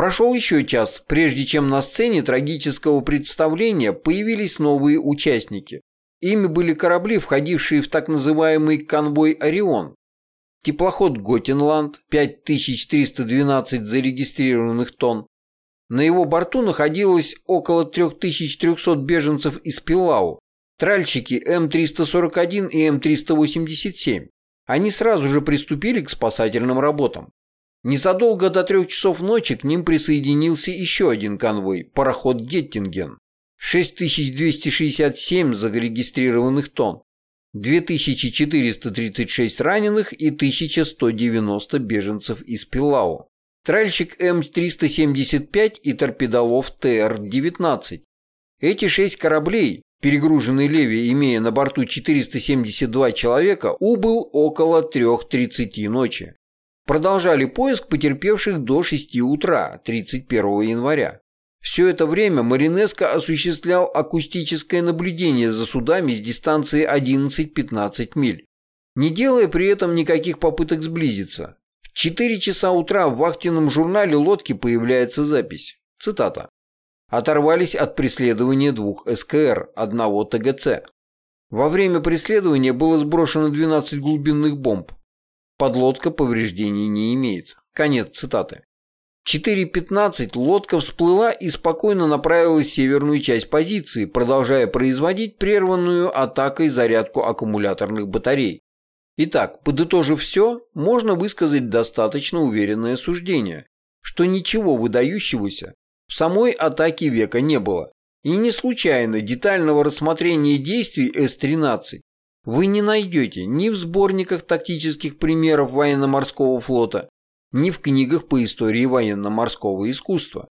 Прошел еще час, прежде чем на сцене трагического представления появились новые участники. Ими были корабли, входившие в так называемый конвой «Орион». Теплоход «Готенланд» 5312 зарегистрированных тонн. На его борту находилось около 3300 беженцев из Пилау, тральщики М341 и М387. Они сразу же приступили к спасательным работам. Незадолго до трех часов ночи к ним присоединился еще один конвой – пароход «Геттинген». 6267 зарегистрированных тонн, 2436 раненых и 1190 беженцев из Пилау. Тральщик М-375 и торпедолов ТР-19. Эти шесть кораблей, перегруженный Леви, имея на борту 472 человека, убыл около 3.30 ночи продолжали поиск потерпевших до 6 утра 31 января. Все это время Маринеско осуществлял акустическое наблюдение за судами с дистанции 11-15 миль, не делая при этом никаких попыток сблизиться. В 4 часа утра в вахтенном журнале лодки появляется запись. Цитата. «Оторвались от преследования двух СКР, одного ТГЦ. Во время преследования было сброшено 12 глубинных бомб, Подлодка повреждений не имеет. Конец цитаты. 4.15 лодка всплыла и спокойно направилась в северную часть позиции, продолжая производить прерванную атакой зарядку аккумуляторных батарей. Итак, подытожив все, можно высказать достаточно уверенное суждение, что ничего выдающегося в самой атаке века не было. И не случайно детального рассмотрения действий С-13 вы не найдете ни в сборниках тактических примеров военно-морского флота, ни в книгах по истории военно-морского искусства.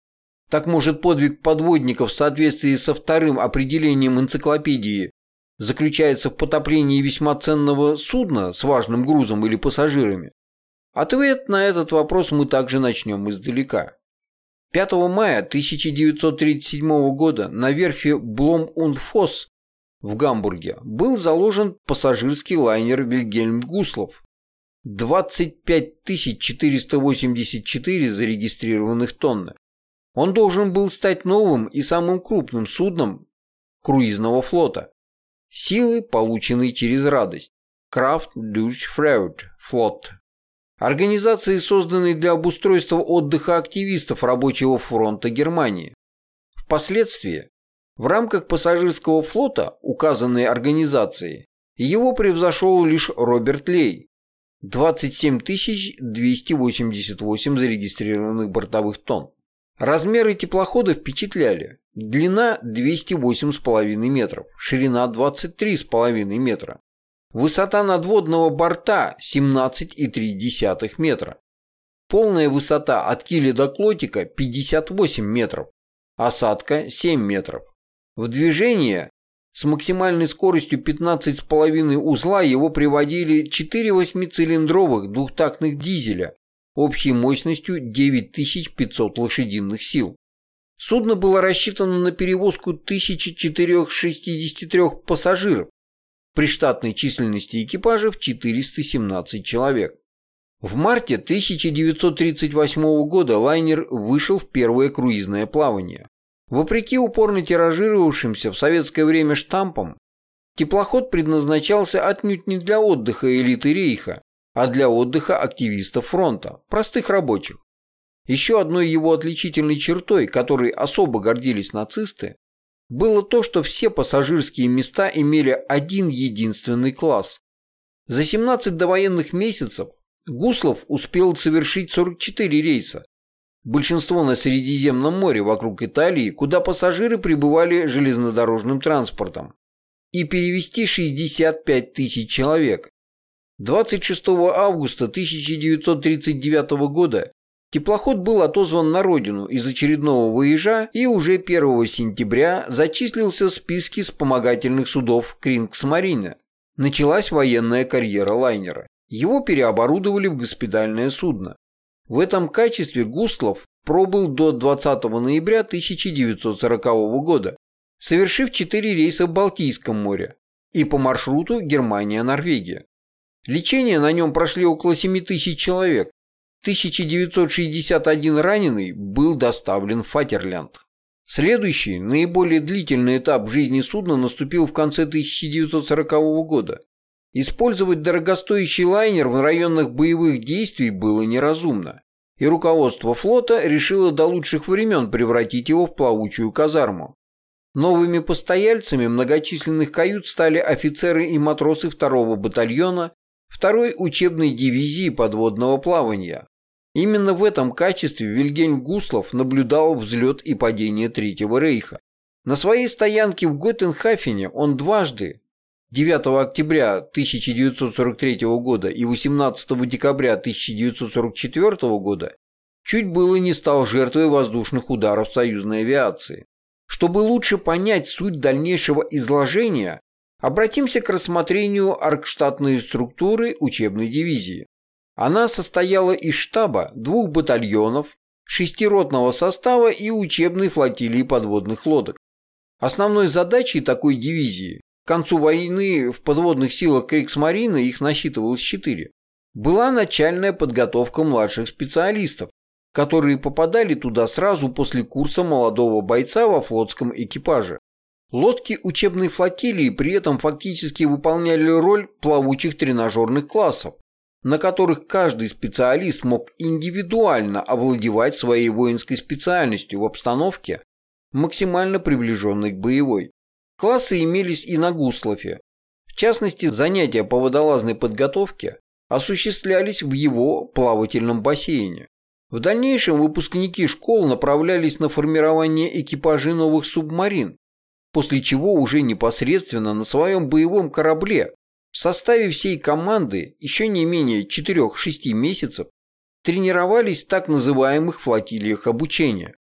Так может подвиг подводников в соответствии со вторым определением энциклопедии заключается в потоплении весьма ценного судна с важным грузом или пассажирами? Ответ на этот вопрос мы также начнем издалека. 5 мая 1937 года на верфи Блом und Фосс в Гамбурге был заложен пассажирский лайнер «Вильгельм Гуслов». 25 484 зарегистрированных тонны. Он должен был стать новым и самым крупным судном круизного флота. Силы, полученные через радость. Крафт Дюч Фреуд флот. Организации, созданной для обустройства отдыха активистов рабочего фронта Германии. Впоследствии в рамках пассажирского флота, указанной организацией, его превзошел лишь Роберт Лей. 27 288 зарегистрированных бортовых тонн. Размеры теплохода впечатляли. Длина 208,5 метров, ширина 23,5 метра. Высота надводного борта 17,3 метра. Полная высота от киля до клотика 58 метров. Осадка 7 метров. В движение с максимальной скоростью 15,5 узла его приводили 4 восьмицилиндровых двухтактных дизеля общей мощностью 9500 лошадиных сил. Судно было рассчитано на перевозку 1463 пассажиров при штатной численности экипажа в 417 человек. В марте 1938 года лайнер вышел в первое круизное плавание. Вопреки упорно тиражировавшимся в советское время штампам, теплоход предназначался отнюдь не для отдыха элиты рейха, а для отдыха активистов фронта, простых рабочих. Еще одной его отличительной чертой, которой особо гордились нацисты, было то, что все пассажирские места имели один единственный класс. За 17 довоенных месяцев Гуслов успел совершить 44 рейса, большинство на Средиземном море вокруг Италии, куда пассажиры прибывали железнодорожным транспортом, и перевести 65 тысяч человек. 26 августа 1939 года теплоход был отозван на родину из очередного выезжа и уже 1 сентября зачислился в списке вспомогательных судов Крингс-Марина. Началась военная карьера лайнера. Его переоборудовали в госпитальное судно. В этом качестве Густлов пробыл до 20 ноября 1940 года, совершив 4 рейса в Балтийском море и по маршруту Германия-Норвегия. Лечение на нем прошли около 7 тысяч человек. 1961 раненый был доставлен в Фатерлянд. Следующий, наиболее длительный этап жизни судна наступил в конце 1940 года. Использовать дорогостоящий лайнер в районах боевых действий было неразумно, и руководство флота решило до лучших времен превратить его в плавучую казарму. Новыми постояльцами многочисленных кают стали офицеры и матросы второго батальона второй учебной дивизии подводного плавания. Именно в этом качестве Вильгельм Гуслов наблюдал взлет и падение Третьего Рейха. На своей стоянке в Готтенхафене он дважды, 9 октября 1943 года и 18 декабря 1944 года, чуть было не стал жертвой воздушных ударов союзной авиации. Чтобы лучше понять суть дальнейшего изложения, обратимся к рассмотрению аркштатной структуры учебной дивизии. Она состояла из штаба двух батальонов, шестиротного состава и учебной флотилии подводных лодок. Основной задачей такой дивизии к концу войны в подводных силах Криксмарина их насчитывалось четыре. Была начальная подготовка младших специалистов, которые попадали туда сразу после курса молодого бойца во флотском экипаже. Лодки учебной флотилии при этом фактически выполняли роль плавучих тренажерных классов, на которых каждый специалист мог индивидуально овладевать своей воинской специальностью в обстановке, максимально приближенной к боевой. Классы имелись и на Гуслове. В частности, занятия по водолазной подготовке осуществлялись в его плавательном бассейне. В дальнейшем выпускники школ направлялись на формирование экипажей новых субмарин, после чего уже непосредственно на своем боевом корабле в составе всей команды еще не менее 4-6 месяцев тренировались в так называемых флотилиях обучения.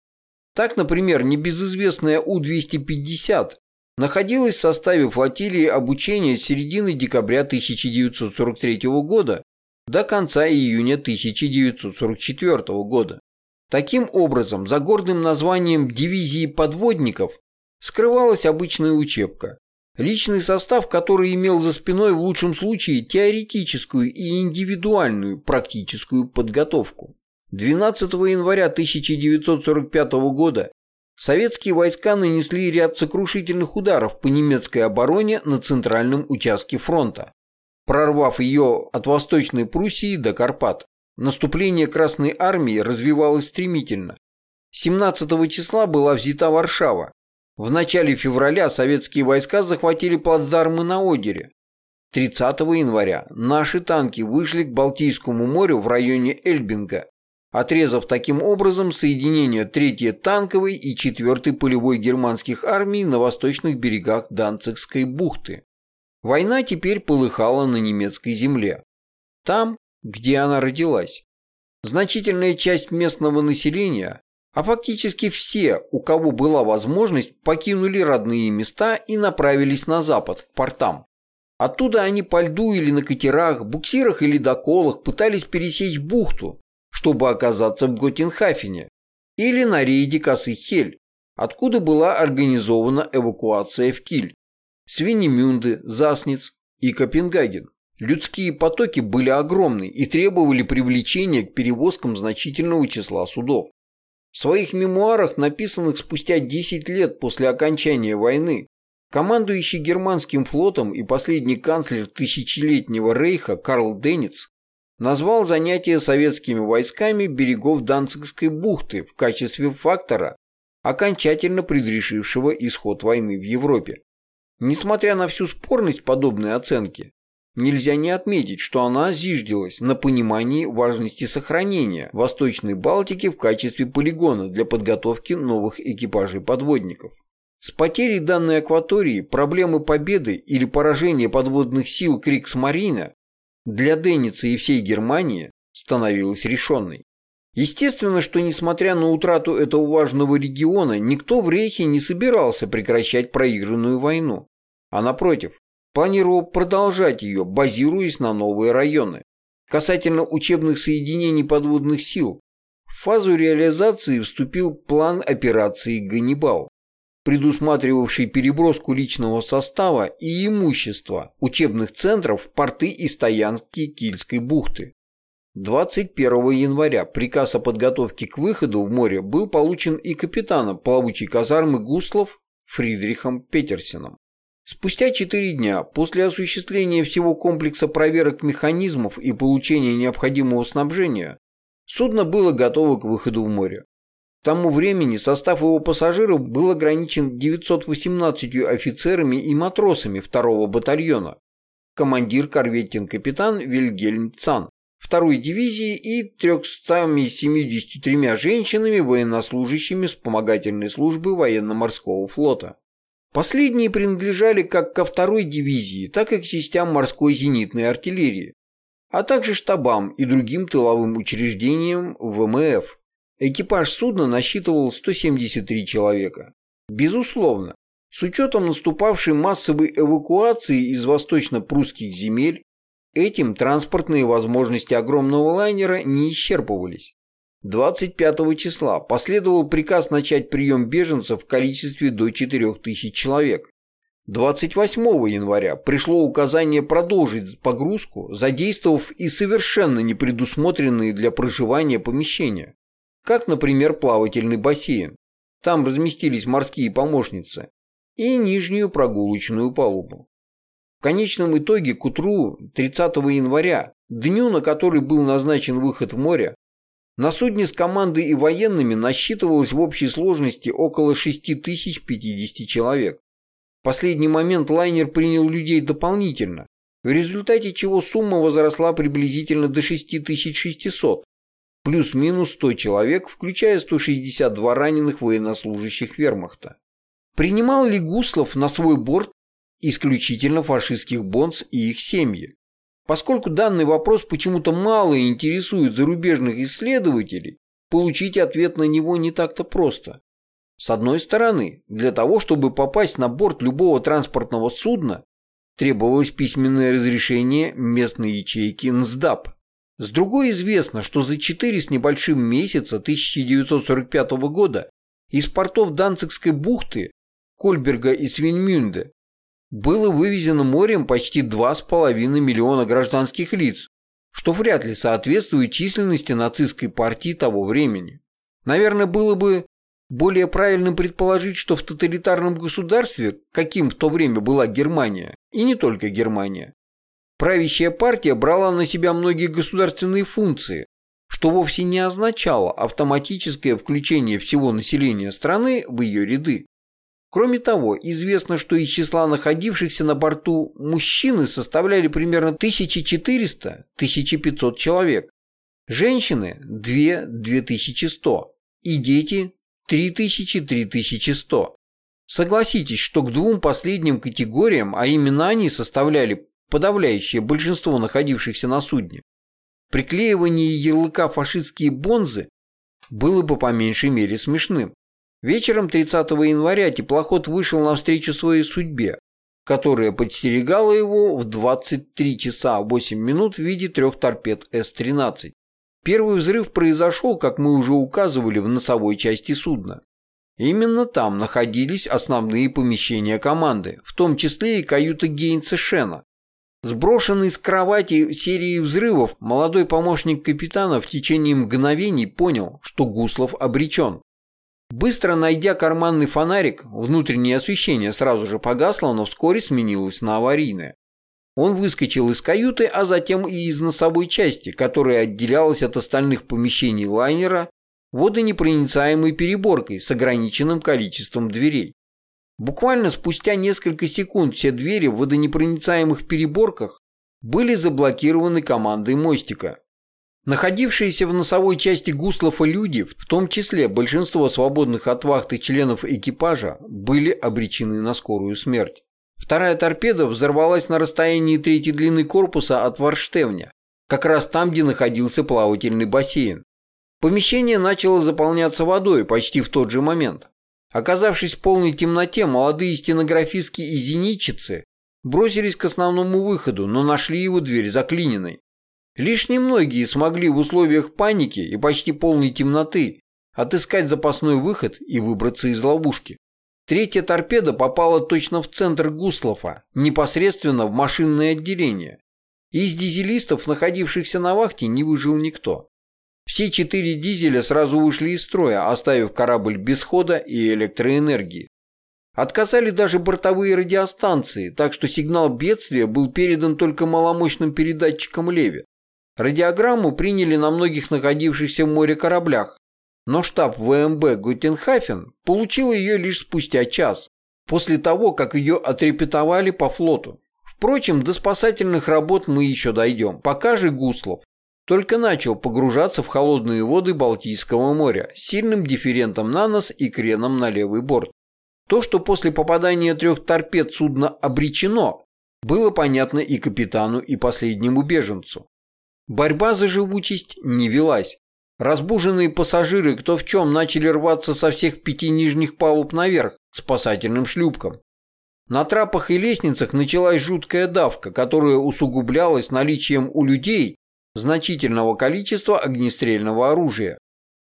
Так, например, небезызвестная У-250 находилась в составе флотилии обучения с середины декабря 1943 года до конца июня 1944 года. Таким образом, за гордым названием «дивизии подводников» скрывалась обычная учебка, личный состав который имел за спиной в лучшем случае теоретическую и индивидуальную практическую подготовку. 12 января 1945 года советские войска нанесли ряд сокрушительных ударов по немецкой обороне на центральном участке фронта, прорвав ее от Восточной Пруссии до Карпат. Наступление Красной Армии развивалось стремительно. 17 числа была взята Варшава. В начале февраля советские войска захватили плацдармы на Одере. 30 января наши танки вышли к Балтийскому морю в районе Эльбинга, отрезав таким образом соединение 3-й танковой и 4-й полевой германских армий на восточных берегах Данцигской бухты. Война теперь полыхала на немецкой земле. Там, где она родилась. Значительная часть местного населения, а фактически все, у кого была возможность, покинули родные места и направились на запад, к портам. Оттуда они по льду или на катерах, буксирах или доколах пытались пересечь бухту, чтобы оказаться в Готенхафене, или на рейде косы Хель, откуда была организована эвакуация в Киль. Свинемюнды, Засниц и Копенгаген. Людские потоки были огромны и требовали привлечения к перевозкам значительного числа судов. В своих мемуарах, написанных спустя 10 лет после окончания войны, командующий германским флотом и последний канцлер тысячелетнего рейха Карл Денниц назвал занятие советскими войсками берегов Данцигской бухты в качестве фактора, окончательно предрешившего исход войны в Европе. Несмотря на всю спорность подобной оценки, нельзя не отметить, что она зиждилась на понимании важности сохранения Восточной Балтики в качестве полигона для подготовки новых экипажей подводников. С потерей данной акватории проблемы победы или поражения подводных сил Криксмарина для Денница и всей Германии становилась решенной. Естественно, что несмотря на утрату этого важного региона, никто в Рейхе не собирался прекращать проигранную войну, а напротив, планировал продолжать ее, базируясь на новые районы. Касательно учебных соединений подводных сил, в фазу реализации вступил план операции «Ганнибал», предусматривавший переброску личного состава и имущества учебных центров в порты и стоянки Кильской бухты. 21 января приказ о подготовке к выходу в море был получен и капитаном плавучей казармы Густлов Фридрихом Петерсеном. Спустя четыре дня после осуществления всего комплекса проверок механизмов и получения необходимого снабжения судно было готово к выходу в море. К тому времени состав его пассажиров был ограничен 918 офицерами и матросами второго батальона, командир корветтин-капитан Вильгельм Цан, второй дивизии и 373 женщинами, военнослужащими вспомогательной службы военно-морского флота. Последние принадлежали как ко второй дивизии, так и к частям морской зенитной артиллерии, а также штабам и другим тыловым учреждениям ВМФ. Экипаж судна насчитывал 173 человека. Безусловно, с учетом наступавшей массовой эвакуации из восточно-прусских земель, этим транспортные возможности огромного лайнера не исчерпывались. 25 числа последовал приказ начать прием беженцев в количестве до 4000 человек. 28 января пришло указание продолжить погрузку, задействовав и совершенно непредусмотренные для проживания помещения, как, например, плавательный бассейн. Там разместились морские помощницы, и нижнюю прогулочную палубу. В конечном итоге к утру 30 января, дню, на который был назначен выход в море, на судне с командой и военными насчитывалось в общей сложности около 6050 человек. В последний момент лайнер принял людей дополнительно, в результате чего сумма возросла приблизительно до 6600, плюс-минус 100 человек, включая 162 раненых военнослужащих вермахта. Принимал ли Гуслов на свой борт исключительно фашистских бонс и их семьи? Поскольку данный вопрос почему-то мало интересует зарубежных исследователей, получить ответ на него не так-то просто. С одной стороны, для того, чтобы попасть на борт любого транспортного судна, требовалось письменное разрешение местной ячейки НСДАП. С другой известно, что за четыре с небольшим месяца 1945 года из портов Данцигской бухты Кольберга и Свинмюнде было вывезено морем почти 2,5 миллиона гражданских лиц, что вряд ли соответствует численности нацистской партии того времени. Наверное, было бы более правильным предположить, что в тоталитарном государстве, каким в то время была Германия, и не только Германия, правящая партия брала на себя многие государственные функции, что вовсе не означало автоматическое включение всего населения страны в ее ряды. Кроме того, известно, что из числа находившихся на борту мужчины составляли примерно 1400-1500 человек, женщины – 2-2100 и дети – 3000-3100. Согласитесь, что к двум последним категориям, а именно они составляли подавляющее большинство находившихся на судне, приклеивание ярлыка «фашистские бонзы» было бы по меньшей мере смешным. Вечером 30 января теплоход вышел навстречу своей судьбе, которая подстерегала его в 23 часа 8 минут в виде трех торпед С-13. Первый взрыв произошел, как мы уже указывали, в носовой части судна. Именно там находились основные помещения команды, в том числе и каюта Гейнса Шена. Сброшенный с кровати серией взрывов, молодой помощник капитана в течение мгновений понял, что Гуслов обречен. Быстро найдя карманный фонарик, внутреннее освещение сразу же погасло, но вскоре сменилось на аварийное. Он выскочил из каюты, а затем и из носовой части, которая отделялась от остальных помещений лайнера водонепроницаемой переборкой с ограниченным количеством дверей. Буквально спустя несколько секунд все двери в водонепроницаемых переборках были заблокированы командой мостика. Находившиеся в носовой части Гуслова люди, в том числе большинство свободных от вахты членов экипажа, были обречены на скорую смерть. Вторая торпеда взорвалась на расстоянии третьей длины корпуса от Варштевня, как раз там, где находился плавательный бассейн. Помещение начало заполняться водой почти в тот же момент. Оказавшись в полной темноте, молодые стенографистки и зенитчицы бросились к основному выходу, но нашли его дверь заклиненной. Лишь немногие смогли в условиях паники и почти полной темноты отыскать запасной выход и выбраться из ловушки. Третья торпеда попала точно в центр Гуслова, непосредственно в машинное отделение. Из дизелистов, находившихся на вахте, не выжил никто. Все четыре дизеля сразу вышли из строя, оставив корабль без хода и электроэнергии. Отказали даже бортовые радиостанции, так что сигнал бедствия был передан только маломощным передатчиком Леви. Радиограмму приняли на многих находившихся в море кораблях, но штаб ВМБ Гутенхафен получил ее лишь спустя час, после того, как ее отрепетовали по флоту. Впрочем, до спасательных работ мы еще дойдем. Пока же Гуслов только начал погружаться в холодные воды Балтийского моря с сильным дифферентом на нос и креном на левый борт. То, что после попадания трех торпед судно обречено, было понятно и капитану, и последнему беженцу. Борьба за живучесть не велась. Разбуженные пассажиры кто в чем начали рваться со всех пяти нижних палуб наверх спасательным шлюпкам. На трапах и лестницах началась жуткая давка, которая усугублялась наличием у людей значительного количества огнестрельного оружия.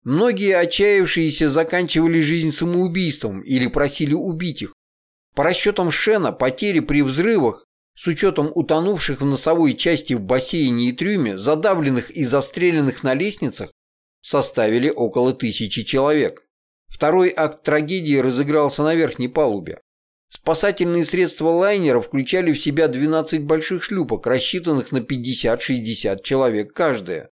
Многие отчаявшиеся заканчивали жизнь самоубийством или просили убить их. По расчетам Шена, потери при взрывах, с учетом утонувших в носовой части в бассейне и трюме, задавленных и застреленных на лестницах, составили около тысячи человек. Второй акт трагедии разыгрался на верхней палубе. Спасательные средства лайнера включали в себя 12 больших шлюпок, рассчитанных на 50-60 человек каждая,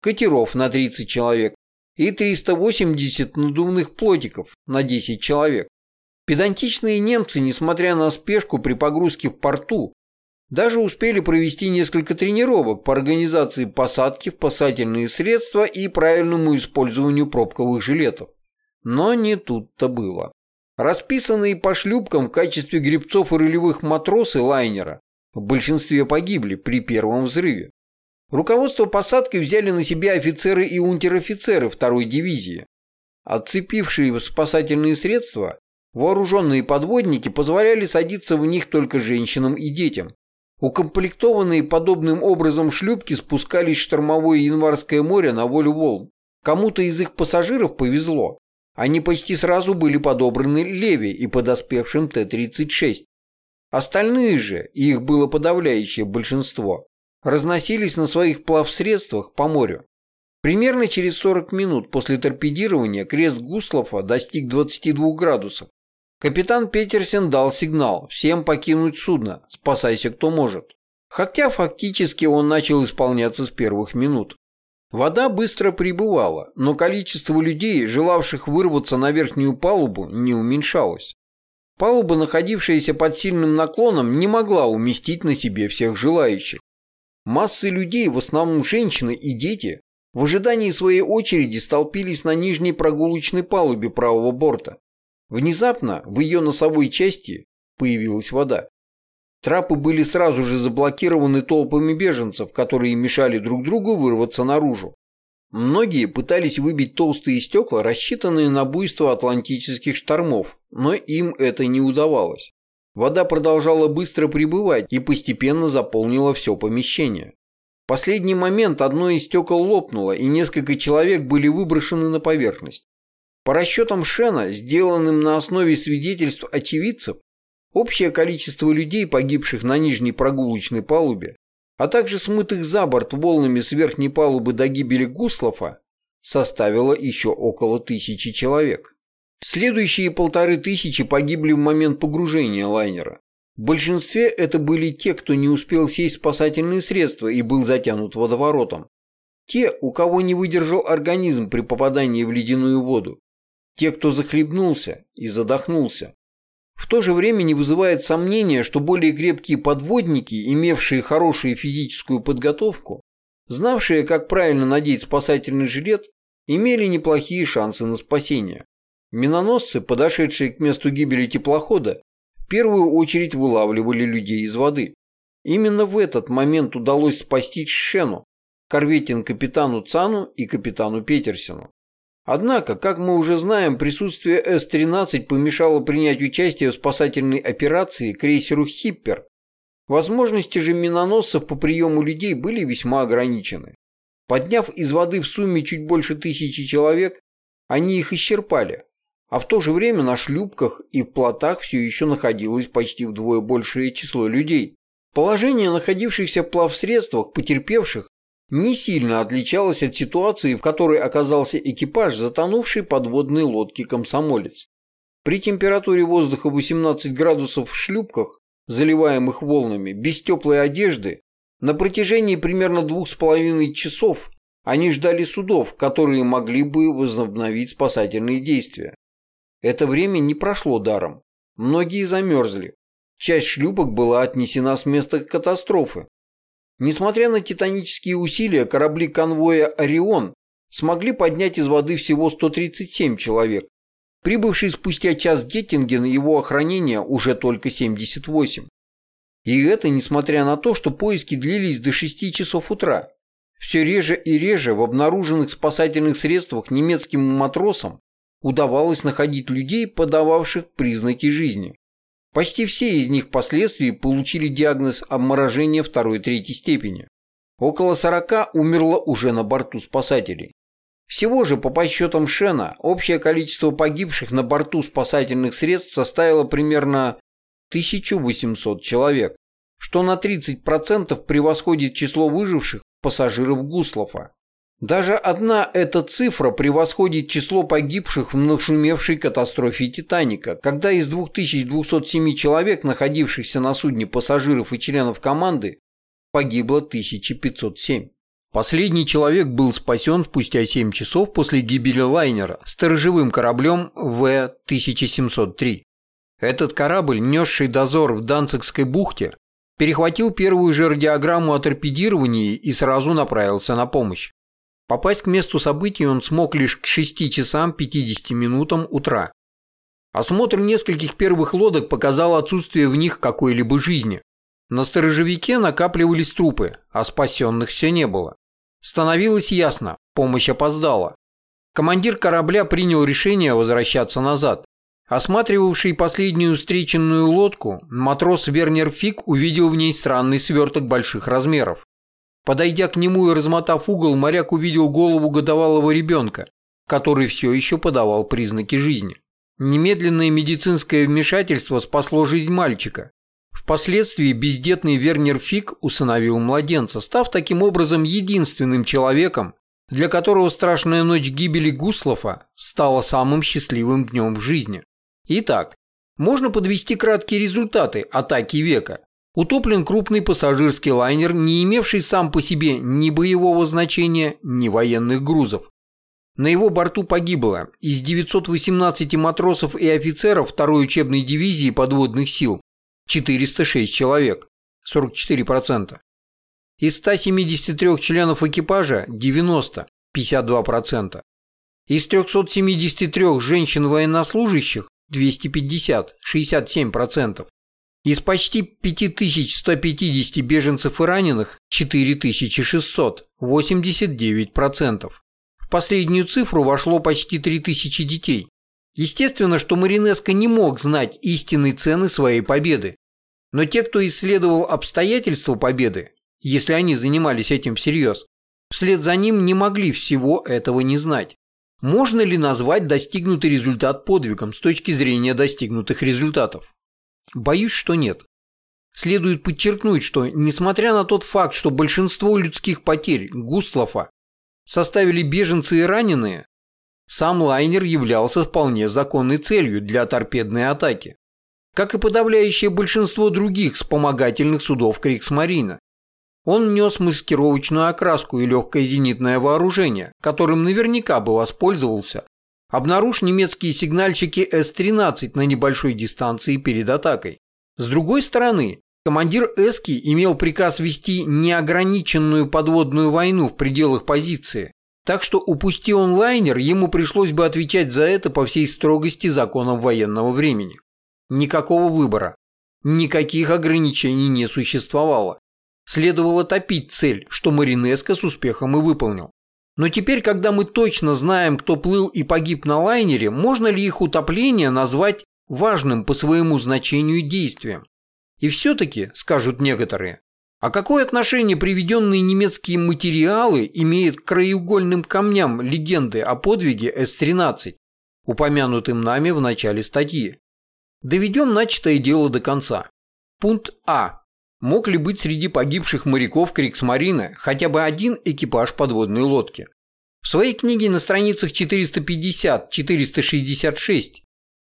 катеров на 30 человек, и 380 надувных плотиков на 10 человек. Педантичные немцы, несмотря на спешку при погрузке в порту, даже успели провести несколько тренировок по организации посадки в спасательные средства и правильному использованию пробковых жилетов. Но не тут-то было. Расписанные по шлюпкам в качестве гребцов и рулевых матросы лайнера в большинстве погибли при первом взрыве. Руководство посадкой взяли на себя офицеры и унтер-офицеры второй дивизии. Отцепившие спасательные средства, вооруженные подводники позволяли садиться в них только женщинам и детям. Укомплектованные подобным образом шлюпки спускались в штормовое январское море на волю волн. Кому-то из их пассажиров повезло. Они почти сразу были подобраны Леви и подоспевшим Т-36. Остальные же, их было подавляющее большинство, разносились на своих плавсредствах по морю. Примерно через 40 минут после торпедирования крест Густлофа достиг 22 градусов. Капитан Петерсен дал сигнал всем покинуть судно, спасайся кто может. Хотя фактически он начал исполняться с первых минут. Вода быстро прибывала, но количество людей, желавших вырваться на верхнюю палубу, не уменьшалось. Палуба, находившаяся под сильным наклоном, не могла уместить на себе всех желающих. Массы людей, в основном женщины и дети, в ожидании своей очереди столпились на нижней прогулочной палубе правого борта. Внезапно в ее носовой части появилась вода. Трапы были сразу же заблокированы толпами беженцев, которые мешали друг другу вырваться наружу. Многие пытались выбить толстые стекла, рассчитанные на буйство атлантических штормов, но им это не удавалось. Вода продолжала быстро прибывать и постепенно заполнила все помещение. В последний момент одно из стекол лопнуло, и несколько человек были выброшены на поверхность. По расчетам Шена, сделанным на основе свидетельств очевидцев, общее количество людей, погибших на нижней прогулочной палубе, а также смытых за борт волнами с верхней палубы до гибели Гуслофа, составило еще около тысячи человек. Следующие полторы тысячи погибли в момент погружения лайнера. В большинстве это были те, кто не успел сесть в спасательные средства и был затянут водоворотом. Те, у кого не выдержал организм при попадании в ледяную воду. Те, кто захлебнулся и задохнулся. В то же время не вызывает сомнения, что более крепкие подводники, имевшие хорошую физическую подготовку, знавшие, как правильно надеть спасательный жилет, имели неплохие шансы на спасение. Миноносцы, подошедшие к месту гибели теплохода, в первую очередь вылавливали людей из воды. Именно в этот момент удалось спасти Шену, корветин капитану Цану и капитану Петерсену. Однако, как мы уже знаем, присутствие С-13 помешало принять участие в спасательной операции крейсеру «Хиппер». Возможности же миноносцев по приему людей были весьма ограничены. Подняв из воды в сумме чуть больше тысячи человек, они их исчерпали, а в то же время на шлюпках и плотах все еще находилось почти вдвое большее число людей, Положение находившихся в плавсредствах потерпевших не сильно отличалось от ситуации, в которой оказался экипаж затонувшей подводной лодки «Комсомолец». При температуре воздуха 18 градусов в шлюпках, заливаемых волнами, без теплой одежды, на протяжении примерно двух с половиной часов они ждали судов, которые могли бы возобновить спасательные действия. Это время не прошло даром. Многие замерзли. Часть шлюпок была отнесена с места катастрофы. Несмотря на титанические усилия, корабли конвоя «Орион» смогли поднять из воды всего 137 человек. Прибывший спустя час Геттинген и его охранение уже только 78. И это несмотря на то, что поиски длились до 6 часов утра. Все реже и реже в обнаруженных спасательных средствах немецким матросам удавалось находить людей, подававших признаки жизни. Почти все из них впоследствии получили диагноз обморожения второй и третьей степени. Около 40 умерло уже на борту спасателей. Всего же, по подсчетам Шена, общее количество погибших на борту спасательных средств составило примерно 1800 человек, что на 30% превосходит число выживших пассажиров Гуслофа. Даже одна эта цифра превосходит число погибших в нашумевшей катастрофе «Титаника», когда из 2207 человек, находившихся на судне пассажиров и членов команды, погибло 1507. Последний человек был спасен спустя 7 часов после гибели лайнера сторожевым кораблем В-1703. Этот корабль, несший дозор в Данцигской бухте, перехватил первую же радиограмму о торпедировании и сразу направился на помощь. Попасть к месту событий он смог лишь к 6 часам 50 минутам утра. Осмотр нескольких первых лодок показал отсутствие в них какой-либо жизни. На сторожевике накапливались трупы, а спасенных все не было. Становилось ясно, помощь опоздала. Командир корабля принял решение возвращаться назад. Осматривавший последнюю встреченную лодку, матрос Вернер Фик увидел в ней странный сверток больших размеров. Подойдя к нему и размотав угол, моряк увидел голову годовалого ребенка, который все еще подавал признаки жизни. Немедленное медицинское вмешательство спасло жизнь мальчика. Впоследствии бездетный Вернер Фик усыновил младенца, став таким образом единственным человеком, для которого страшная ночь гибели Гуслофа стала самым счастливым днем в жизни. Итак, можно подвести краткие результаты атаки века. Утоплен крупный пассажирский лайнер, не имевший сам по себе ни боевого значения, ни военных грузов. На его борту погибло из 918 матросов и офицеров второй учебной дивизии подводных сил 406 человек, 44%. Из 173 членов экипажа 90, 52%. Из 373 женщин-военнослужащих 250, 67%. Из почти 5150 беженцев и раненых 4600, 89%. В последнюю цифру вошло почти 3000 детей. Естественно, что Маринеско не мог знать истинной цены своей победы. Но те, кто исследовал обстоятельства победы, если они занимались этим всерьез, вслед за ним не могли всего этого не знать. Можно ли назвать достигнутый результат подвигом с точки зрения достигнутых результатов? Боюсь, что нет. Следует подчеркнуть, что, несмотря на тот факт, что большинство людских потерь Густлофа составили беженцы и раненые, сам лайнер являлся вполне законной целью для торпедной атаки, как и подавляющее большинство других вспомогательных судов Криксмарина. Он нес маскировочную окраску и легкое зенитное вооружение, которым наверняка бы воспользовался, обнаружь немецкие сигнальщики С-13 на небольшой дистанции перед атакой. С другой стороны, командир Эски имел приказ вести неограниченную подводную войну в пределах позиции, так что упусти он лайнер, ему пришлось бы отвечать за это по всей строгости законов военного времени. Никакого выбора, никаких ограничений не существовало. Следовало топить цель, что Маринеско с успехом и выполнил. Но теперь, когда мы точно знаем, кто плыл и погиб на лайнере, можно ли их утопление назвать важным по своему значению действием? И все-таки, скажут некоторые, а какое отношение приведенные немецкие материалы имеют к краеугольным камням легенды о подвиге С-13, упомянутым нами в начале статьи? Доведем начатое дело до конца. Пункт А. Мог ли быть среди погибших моряков Криксмарина хотя бы один экипаж подводной лодки? В своей книге на страницах 450, 466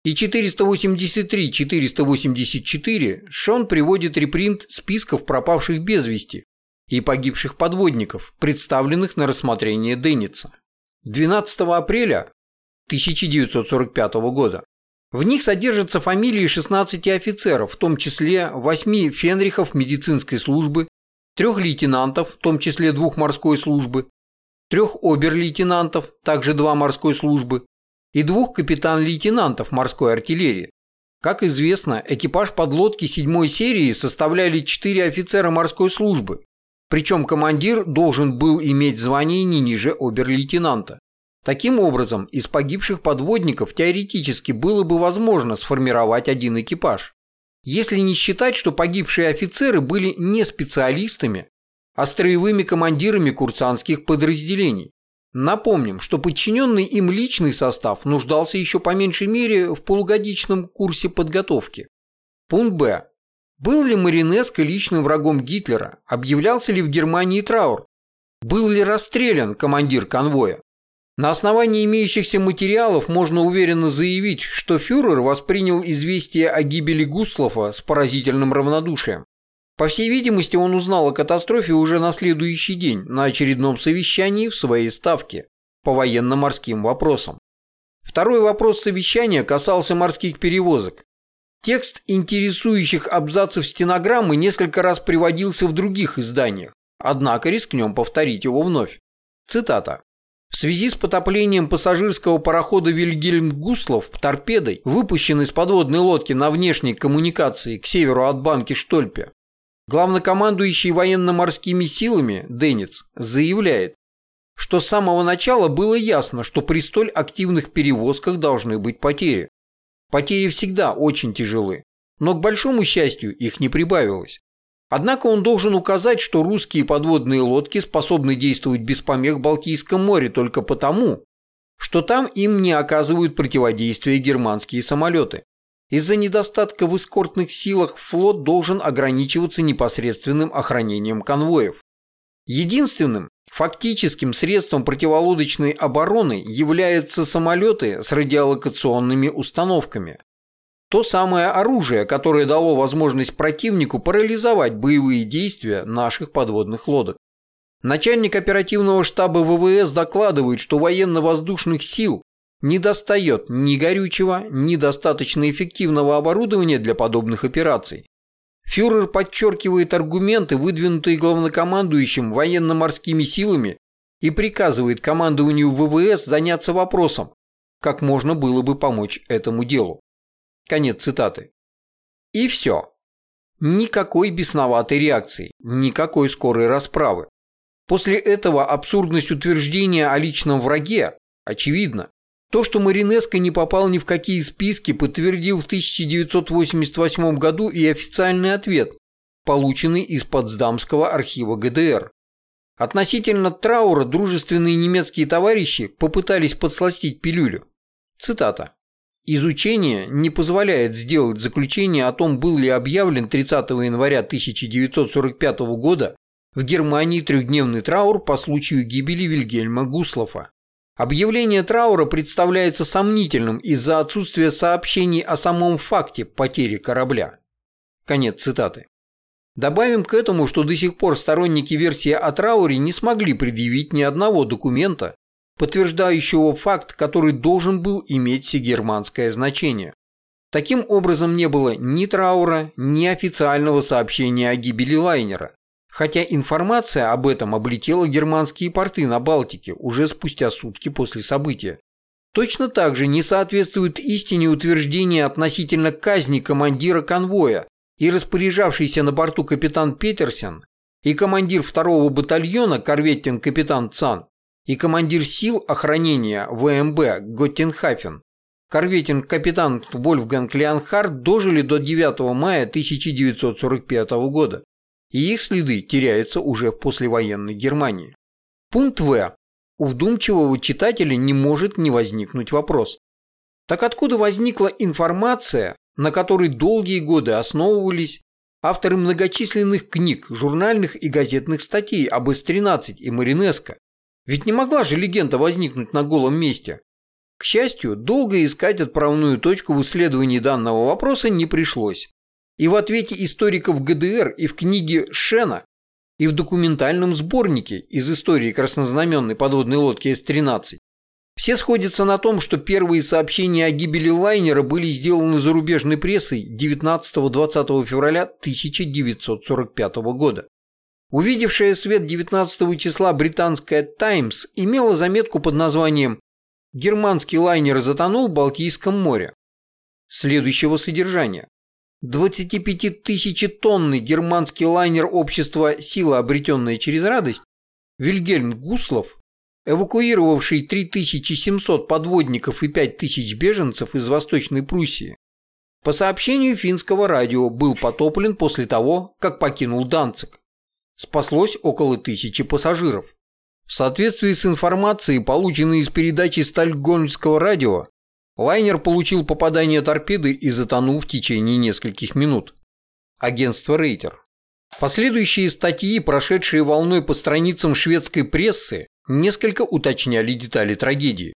и 483-484 Шон приводит репринт списков пропавших без вести и погибших подводников, представленных на рассмотрение Денница. 12 апреля 1945 года в них содержатся фамилии 16 офицеров, в том числе 8 фенрихов медицинской службы, трех лейтенантов, в том числе двух морской службы, трех обер-лейтенантов, также два морской службы, и двух капитан-лейтенантов морской артиллерии. Как известно, экипаж подлодки седьмой серии составляли четыре офицера морской службы, причем командир должен был иметь звание не ниже обер-лейтенанта. Таким образом, из погибших подводников теоретически было бы возможно сформировать один экипаж. Если не считать, что погибшие офицеры были не специалистами, а строевыми командирами курсантских подразделений. Напомним, что подчиненный им личный состав нуждался еще по меньшей мере в полугодичном курсе подготовки. Пункт Б. Был ли Маринеско личным врагом Гитлера? Объявлялся ли в Германии траур? Был ли расстрелян командир конвоя? На основании имеющихся материалов можно уверенно заявить, что фюрер воспринял известие о гибели Густлофа с поразительным равнодушием. По всей видимости, он узнал о катастрофе уже на следующий день на очередном совещании в своей ставке по военно-морским вопросам. Второй вопрос совещания касался морских перевозок. Текст интересующих абзацев стенограммы несколько раз приводился в других изданиях, однако рискнем повторить его вновь. Цитата. В связи с потоплением пассажирского парохода «Вильгельм Гуслов» торпедой, выпущенной с подводной лодки на внешней коммуникации к северу от банки Штольпе, Главнокомандующий военно-морскими силами Денец заявляет, что с самого начала было ясно, что при столь активных перевозках должны быть потери. Потери всегда очень тяжелы, но к большому счастью их не прибавилось. Однако он должен указать, что русские подводные лодки способны действовать без помех в Балтийском море только потому, что там им не оказывают противодействия германские самолеты. Из-за недостатка в эскортных силах флот должен ограничиваться непосредственным охранением конвоев. Единственным фактическим средством противолодочной обороны являются самолеты с радиолокационными установками. То самое оружие, которое дало возможность противнику парализовать боевые действия наших подводных лодок. Начальник оперативного штаба ВВС докладывает, что военно-воздушных сил не достает ни горючего, ни достаточно эффективного оборудования для подобных операций. Фюрер подчеркивает аргументы, выдвинутые главнокомандующим военно-морскими силами, и приказывает командованию ВВС заняться вопросом, как можно было бы помочь этому делу. Конец цитаты. И все. Никакой бесноватой реакции, никакой скорой расправы. После этого абсурдность утверждения о личном враге очевидна. То, что Маринеско не попал ни в какие списки, подтвердил в 1988 году и официальный ответ, полученный из Потсдамского архива ГДР. Относительно траура дружественные немецкие товарищи попытались подсластить пилюлю. Цитата. «Изучение не позволяет сделать заключение о том, был ли объявлен 30 января 1945 года в Германии трехдневный траур по случаю гибели Вильгельма Гуслофа. Объявление траура представляется сомнительным из-за отсутствия сообщений о самом факте потери корабля. Конец цитаты. Добавим к этому, что до сих пор сторонники версии о трауре не смогли предъявить ни одного документа, подтверждающего факт, который должен был иметь всегерманское значение. Таким образом не было ни траура, ни официального сообщения о гибели лайнера, хотя информация об этом облетела германские порты на Балтике уже спустя сутки после события. Точно так же не соответствует истине утверждения относительно казни командира конвоя и распоряжавшийся на борту капитан Петерсен, и командир второго батальона корветтин капитан Цан, и командир сил охранения ВМБ Готтенхафен, корветтин капитан Вольфганг Леонхард дожили до 9 мая 1945 года и их следы теряются уже в послевоенной Германии. Пункт В. У вдумчивого читателя не может не возникнуть вопрос. Так откуда возникла информация, на которой долгие годы основывались авторы многочисленных книг, журнальных и газетных статей об С-13 и Маринеско. Ведь не могла же легенда возникнуть на голом месте. К счастью, долго искать отправную точку в исследовании данного вопроса не пришлось. И в ответе историков ГДР, и в книге Шена, и в документальном сборнике из истории краснознаменной подводной лодки С-13 все сходятся на том, что первые сообщения о гибели лайнера были сделаны зарубежной прессой 19-20 февраля 1945 года. Увидевшая свет 19 числа британская «Таймс» имела заметку под названием «Германский лайнер затонул в Балтийском море». Следующего содержания. 25-тысячетонный германский лайнер общества «Сила, обретенная через радость» Вильгельм Гуслов эвакуировавший 3700 подводников и 5000 беженцев из Восточной Пруссии, по сообщению финского радио был потоплен после того, как покинул Данцик. Спаслось около тысячи пассажиров. В соответствии с информацией, полученной из передачи Стальгольмского радио, лайнер получил попадание торпеды и затонул в течение нескольких минут. Агентство Рейтер. Последующие статьи, прошедшие волной по страницам шведской прессы, несколько уточняли детали трагедии.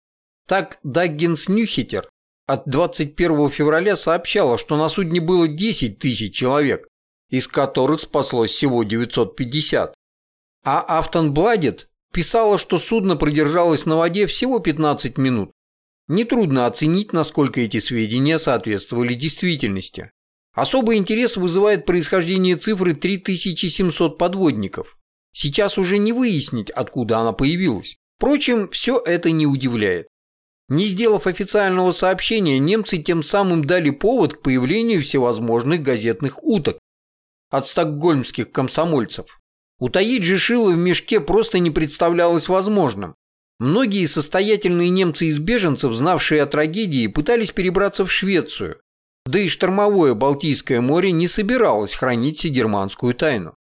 Так Даггинс Нюхитер от 21 февраля сообщала, что на судне было 10 тысяч человек, из которых спаслось всего 950. А Автонбладет писала, что судно продержалось на воде всего 15 минут. Нетрудно оценить, насколько эти сведения соответствовали действительности. Особый интерес вызывает происхождение цифры 3700 подводников. Сейчас уже не выяснить, откуда она появилась. Впрочем, все это не удивляет. Не сделав официального сообщения, немцы тем самым дали повод к появлению всевозможных газетных уток от стокгольмских комсомольцев. Утаить же шило в мешке просто не представлялось возможным. Многие состоятельные немцы из беженцев, знавшие о трагедии, пытались перебраться в Швецию, да и штормовое Балтийское море не собиралось хранить всегерманскую тайну.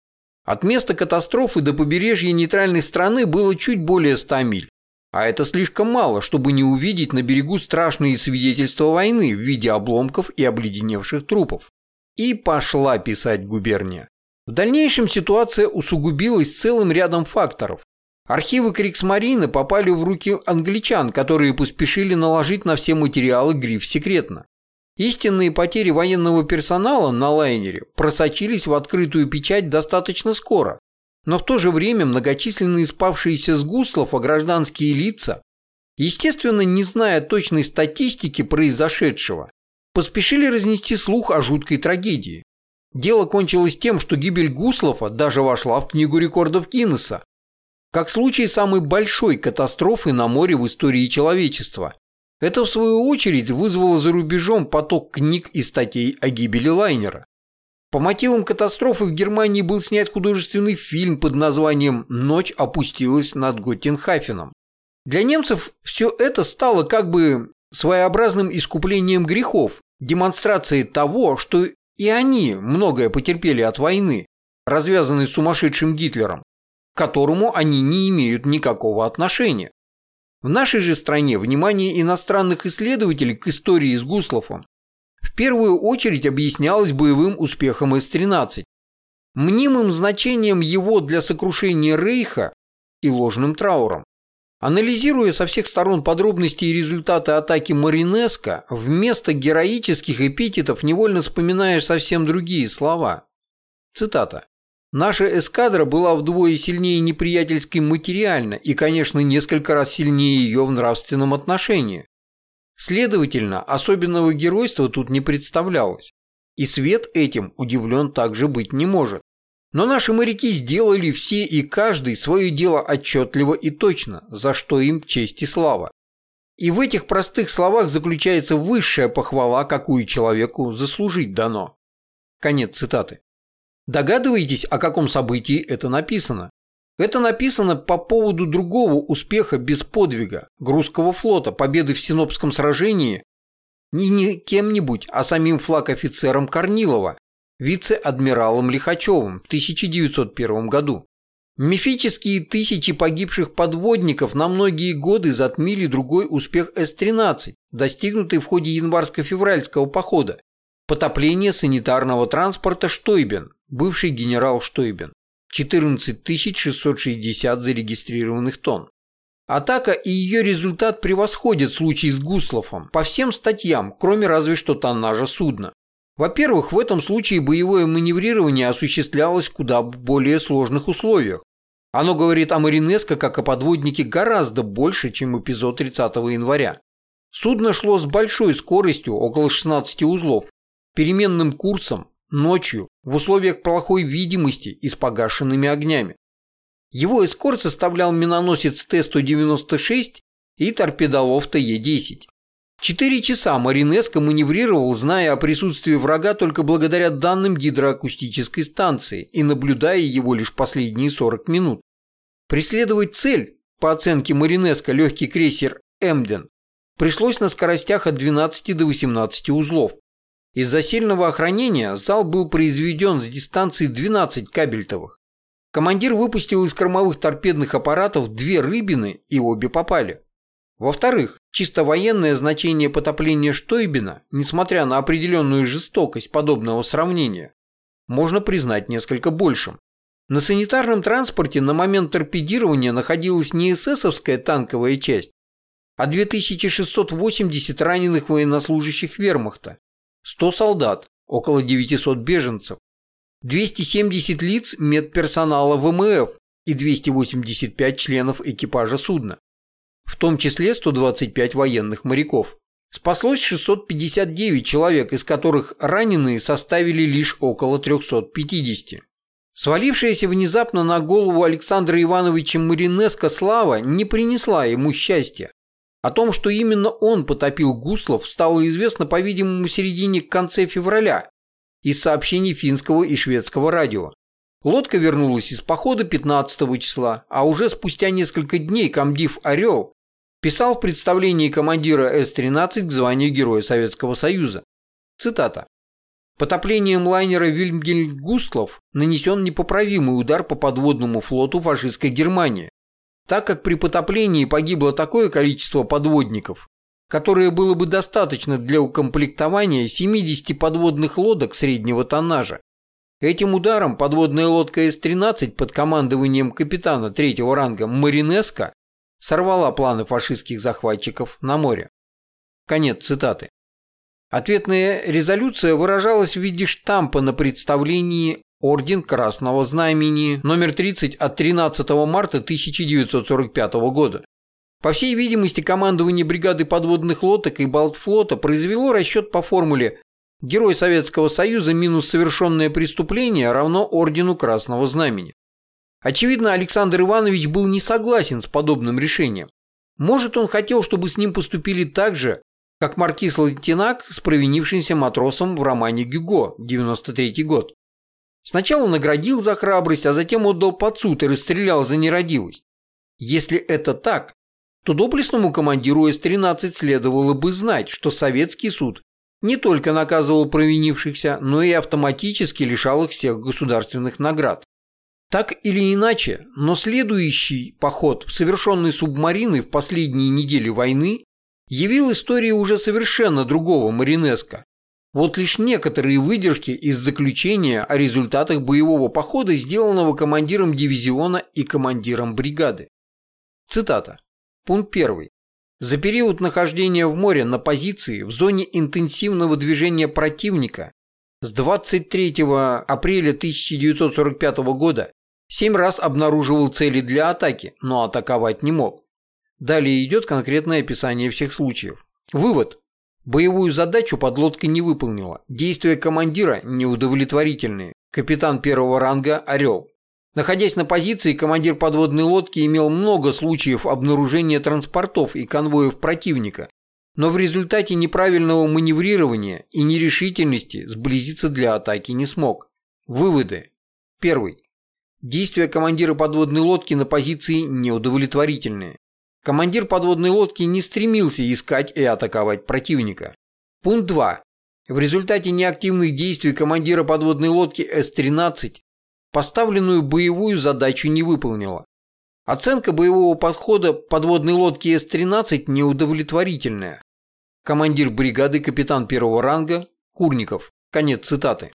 От места катастрофы до побережья нейтральной страны было чуть более 100 миль. А это слишком мало, чтобы не увидеть на берегу страшные свидетельства войны в виде обломков и обледеневших трупов. И пошла писать губерния. В дальнейшем ситуация усугубилась целым рядом факторов. Архивы Криксмарины попали в руки англичан, которые поспешили наложить на все материалы гриф «секретно». Истинные потери военного персонала на лайнере просочились в открытую печать достаточно скоро, но в то же время многочисленные спавшиеся с гуслов, а гражданские лица, естественно, не зная точной статистики произошедшего, поспешили разнести слух о жуткой трагедии. Дело кончилось тем, что гибель Гуслова даже вошла в книгу рекордов Гиннесса, как случай самой большой катастрофы на море в истории человечества, это, в свою очередь, вызвало за рубежом поток книг и статей о гибели лайнера. По мотивам катастрофы в Германии был снят художественный фильм под названием «Ночь опустилась над Готтенхафеном». Для немцев все это стало как бы своеобразным искуплением грехов, демонстрацией того, что и они многое потерпели от войны, развязанной сумасшедшим Гитлером, к которому они не имеют никакого отношения. В нашей же стране внимание иностранных исследователей к истории с Гусловым в первую очередь объяснялось боевым успехом С-13, мнимым значением его для сокрушения Рейха и ложным трауром. Анализируя со всех сторон подробности и результаты атаки Маринеско, вместо героических эпитетов невольно вспоминаешь совсем другие слова. Цитата. Наша эскадра была вдвое сильнее неприятельской материально и, конечно, несколько раз сильнее ее в нравственном отношении. Следовательно, особенного геройства тут не представлялось. И свет этим удивлен также быть не может. Но наши моряки сделали все и каждый свое дело отчетливо и точно, за что им честь и слава. И в этих простых словах заключается высшая похвала, какую человеку заслужить дано. Конец цитаты. Догадываетесь, о каком событии это написано? Это написано по поводу другого успеха без подвига Грузского флота, победы в Синопском сражении не, не кем-нибудь, а самим флаг-офицером Корнилова, вице-адмиралом Лихачевым в 1901 году. Мифические тысячи погибших подводников на многие годы затмили другой успех С-13, достигнутый в ходе январско-февральского похода, Потопление санитарного транспорта «Штойбен», бывший генерал Штойбен. 14 660 зарегистрированных тонн. Атака и ее результат превосходят случай с Гусловым по всем статьям, кроме разве что тоннажа судна. Во-первых, в этом случае боевое маневрирование осуществлялось в куда более сложных условиях. Оно говорит о Маринеско как о подводнике гораздо больше, чем эпизод 30 января. Судно шло с большой скоростью, около 16 узлов, переменным курсом, ночью, в условиях плохой видимости и с погашенными огнями. Его эскорт составлял миноносец Т-196 и торпедолов ТЕ-10. Четыре часа Маринеско маневрировал, зная о присутствии врага только благодаря данным гидроакустической станции и наблюдая его лишь последние 40 минут. Преследовать цель, по оценке Маринеско легкий крейсер «Эмден», пришлось на скоростях от 12 до 18 узлов. Из-за сильного охранения зал был произведен с дистанции 12 кабельтовых. Командир выпустил из кормовых торпедных аппаратов две рыбины и обе попали. Во-вторых, чисто военное значение потопления Штойбина, несмотря на определенную жестокость подобного сравнения, можно признать несколько большим. На санитарном транспорте на момент торпедирования находилась не эсэсовская танковая часть, а 2680 раненых военнослужащих вермахта, 100 солдат, около 900 беженцев, 270 лиц медперсонала ВМФ и 285 членов экипажа судна, в том числе 125 военных моряков. Спаслось 659 человек, из которых раненые составили лишь около 350. Свалившаяся внезапно на голову Александра Ивановича Маринеско слава не принесла ему счастья. О том, что именно он потопил Гуслов, стало известно, по-видимому, в середине конце февраля из сообщений финского и шведского радио. Лодка вернулась из похода 15 числа, а уже спустя несколько дней комдив «Орел» писал в представлении командира С-13 к званию Героя Советского Союза. Цитата. Потоплением лайнера Вильмгельм-Густлов нанесен непоправимый удар по подводному флоту фашистской Германии, так как при потоплении погибло такое количество подводников, которое было бы достаточно для укомплектования 70 подводных лодок среднего тоннажа. Этим ударом подводная лодка С-13 под командованием капитана третьего ранга Маринеско сорвала планы фашистских захватчиков на море. Конец цитаты. Ответная резолюция выражалась в виде штампа на представлении Орден Красного Знамени номер 30 от 13 марта 1945 года. По всей видимости, командование бригады подводных лодок и Балтфлота произвело расчет по формуле «Герой Советского Союза минус совершенное преступление равно Ордену Красного Знамени». Очевидно, Александр Иванович был не согласен с подобным решением. Может, он хотел, чтобы с ним поступили так же, как маркиз Латинак с провинившимся матросом в романе «Гюго» 93 год. Сначала наградил за храбрость, а затем отдал под суд и расстрелял за нерадивость. Если это так, то доблестному командиру С-13 следовало бы знать, что советский суд не только наказывал провинившихся, но и автоматически лишал их всех государственных наград. Так или иначе, но следующий поход, совершенный субмариной в последние недели войны, явил историю уже совершенно другого Маринеско, вот лишь некоторые выдержки из заключения о результатах боевого похода, сделанного командиром дивизиона и командиром бригады. Цитата. Пункт 1. За период нахождения в море на позиции в зоне интенсивного движения противника с 23 апреля 1945 года семь раз обнаруживал цели для атаки, но атаковать не мог. Далее идет конкретное описание всех случаев. Вывод. Боевую задачу подлодка не выполнила. Действия командира неудовлетворительные. Капитан первого ранга «Орел». Находясь на позиции, командир подводной лодки имел много случаев обнаружения транспортов и конвоев противника, но в результате неправильного маневрирования и нерешительности сблизиться для атаки не смог. Выводы. Первый. Действия командира подводной лодки на позиции неудовлетворительные. Командир подводной лодки не стремился искать и атаковать противника. Пункт 2. В результате неактивных действий командира подводной лодки С-13 поставленную боевую задачу не выполнила. Оценка боевого подхода подводной лодки С-13 неудовлетворительная. Командир бригады капитан первого ранга Курников. Конец цитаты.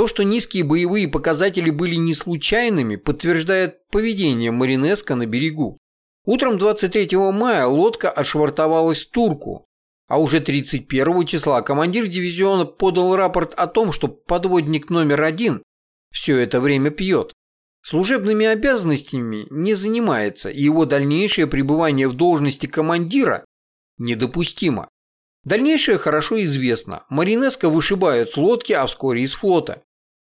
То, что низкие боевые показатели были не случайными, подтверждает поведение Маринеско на берегу. Утром 23 мая лодка отшвартовалась Турку, а уже 31 числа командир дивизиона подал рапорт о том, что подводник номер один все это время пьет. Служебными обязанностями не занимается, и его дальнейшее пребывание в должности командира недопустимо. Дальнейшее хорошо известно. Маринеско вышибают с лодки, а вскоре из флота.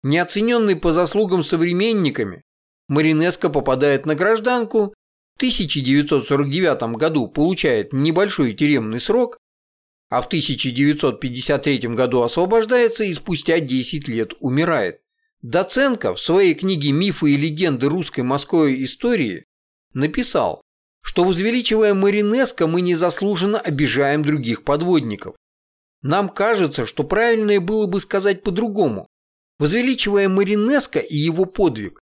Неоцененный по заслугам современниками, Маринеско попадает на гражданку, в 1949 году получает небольшой тюремный срок, а в 1953 году освобождается и спустя 10 лет умирает. Доценко в своей книге «Мифы и легенды русской морской истории» написал, что возвеличивая Маринеско мы незаслуженно обижаем других подводников. Нам кажется, что правильнее было бы сказать по-другому. Возвеличивая Маринеско и его подвиг,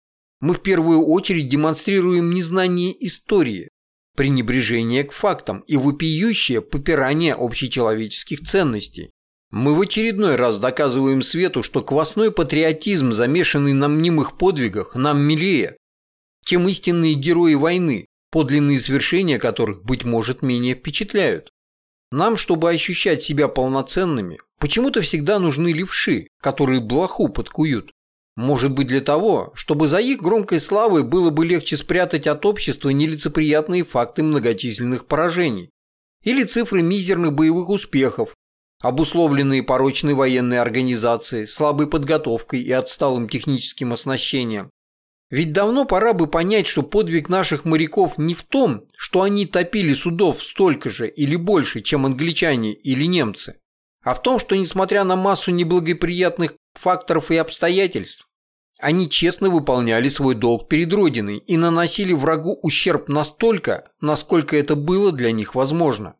мы в первую очередь демонстрируем незнание истории, пренебрежение к фактам и вопиющее попирание общечеловеческих ценностей. Мы в очередной раз доказываем свету, что квасной патриотизм, замешанный на мнимых подвигах, нам милее, чем истинные герои войны, подлинные свершения которых, быть может, менее впечатляют. Нам, чтобы ощущать себя полноценными, почему-то всегда нужны левши, которые блоху подкуют. Может быть для того, чтобы за их громкой славой было бы легче спрятать от общества нелицеприятные факты многочисленных поражений или цифры мизерных боевых успехов, обусловленные порочной военной организацией, слабой подготовкой и отсталым техническим оснащением. Ведь давно пора бы понять, что подвиг наших моряков не в том, что они топили судов столько же или больше, чем англичане или немцы, а в том, что несмотря на массу неблагоприятных факторов и обстоятельств, они честно выполняли свой долг перед Родиной и наносили врагу ущерб настолько, насколько это было для них возможно.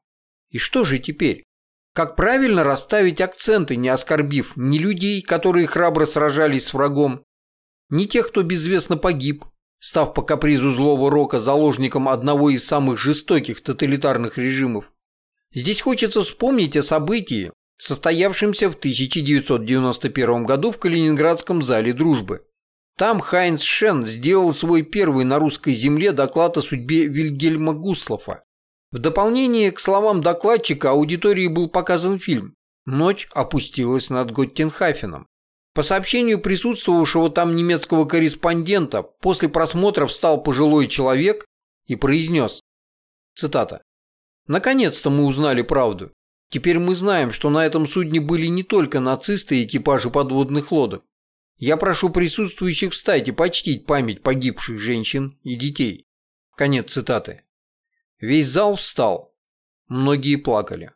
И что же теперь? Как правильно расставить акценты, не оскорбив ни людей, которые храбро сражались с врагом, ни тех, кто безвестно погиб, став по капризу злого рока заложником одного из самых жестоких тоталитарных режимов. Здесь хочется вспомнить о событии, состоявшемся в 1991 году в Калининградском зале дружбы. Там Хайнц Шен сделал свой первый на русской земле доклад о судьбе Вильгельма Гуслофа. В дополнение к словам докладчика аудитории был показан фильм «Ночь опустилась над Готтенхафеном». По сообщению присутствовавшего там немецкого корреспондента, после просмотра встал пожилой человек и произнес, цитата, «Наконец-то мы узнали правду. Теперь мы знаем, что на этом судне были не только нацисты и экипажи подводных лодок. Я прошу присутствующих встать и почтить память погибших женщин и детей. Конец цитаты. Весь зал встал. Многие плакали.